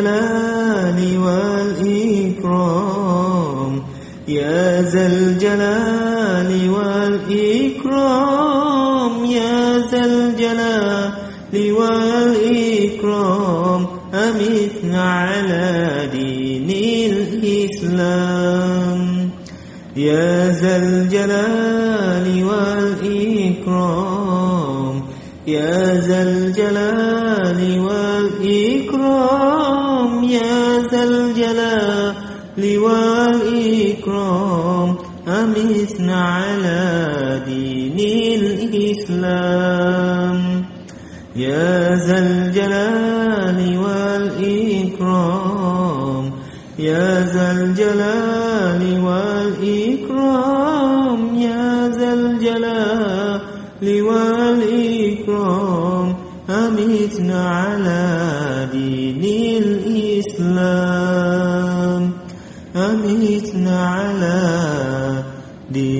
الجلال والإكرام. يا ذا الجلال والإكرام. يا ذا الجلال والإكرام. أمتنا على دين الإسلام. يا ذا الجلال والإكرام. يا ذا الجلال دين الإسلام يا ذا الجلال والإكرام. يا ذا الجلال والإكرام. يا ذا الجلال والإكرام. أمتنا على دين الإسلام. أمتنا على دين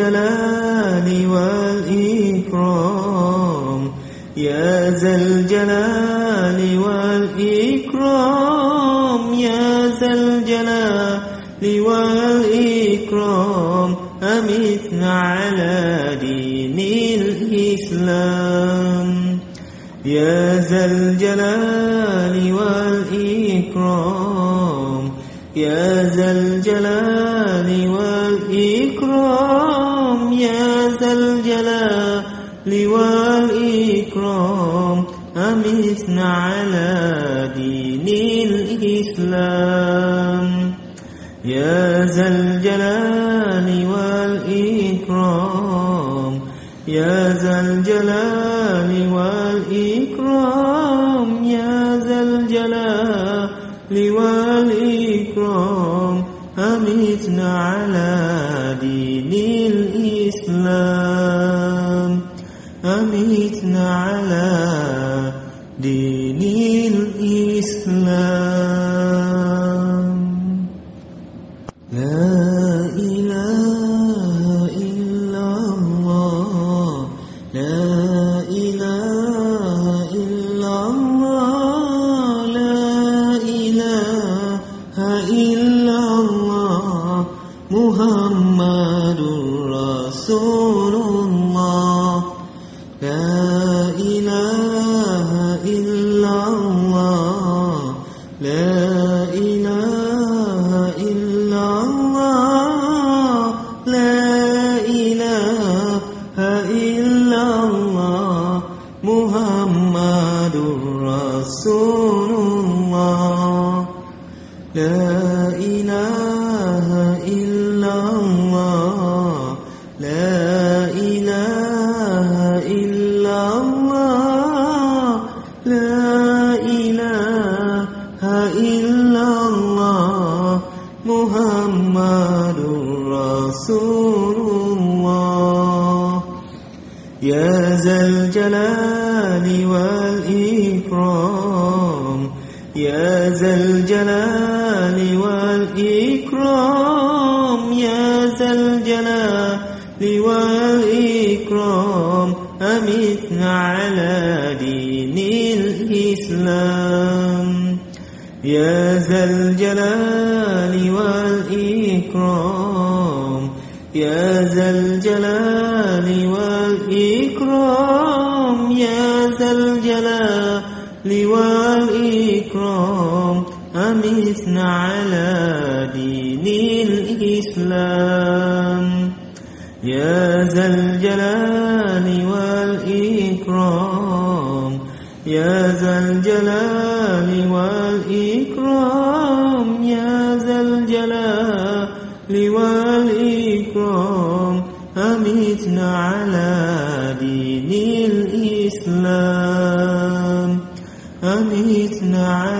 الجلال والإكرام. يا ذا الجلال والإكرام. يا ذا الجلال والإكرام. أمتنا على دين الإسلام. يا ذا الجلال والإكرام. يا ذا الجلال والإكرام يا ذا الجلال والإكرام أمتنا على دين الإسلام؟ يا ذا الجلال والإكرام يا ذا الجلال والإكرام يا ذا الجلال والإكرام أمتنا على الإسلام. أمتنا على دين الإسلام. لا إله إلا الله. لا إله إلا الله. لا إله إلا الله. محمد رسول الله الجلال والإكرام. يا ذا الجلال والإكرام. يا ذا الجلال والإكرام. أمتنا على دين الإسلام. يا ذا الجلال والإكرام. يا ذا الجلال أمتنا على دين الإسلام. يا ذا الجلال والإكرام. يا ذا الجلال والإكرام. يا ذا الجلال والإكرام. أمتنا على دين الإسلام. أمتنا على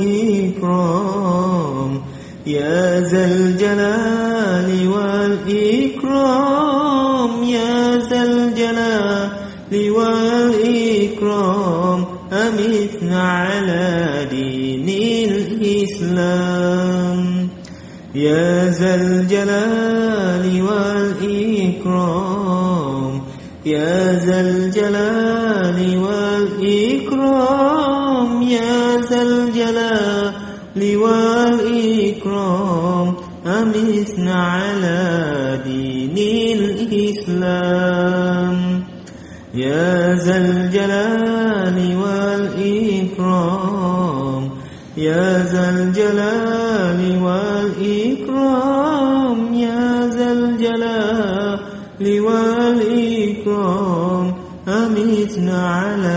والإكرام. يا ذا الجلال والإكرام. يا ذا الجلال والإكرام. أمتنا على دين الإسلام. يا ذا الجلال والإكرام. يا ذا الجلال على دين الإسلام. يا ذا الجلال والإكرام. يا ذا الجلال والإكرام. يا ذا الجلال والإكرام. أمتنا على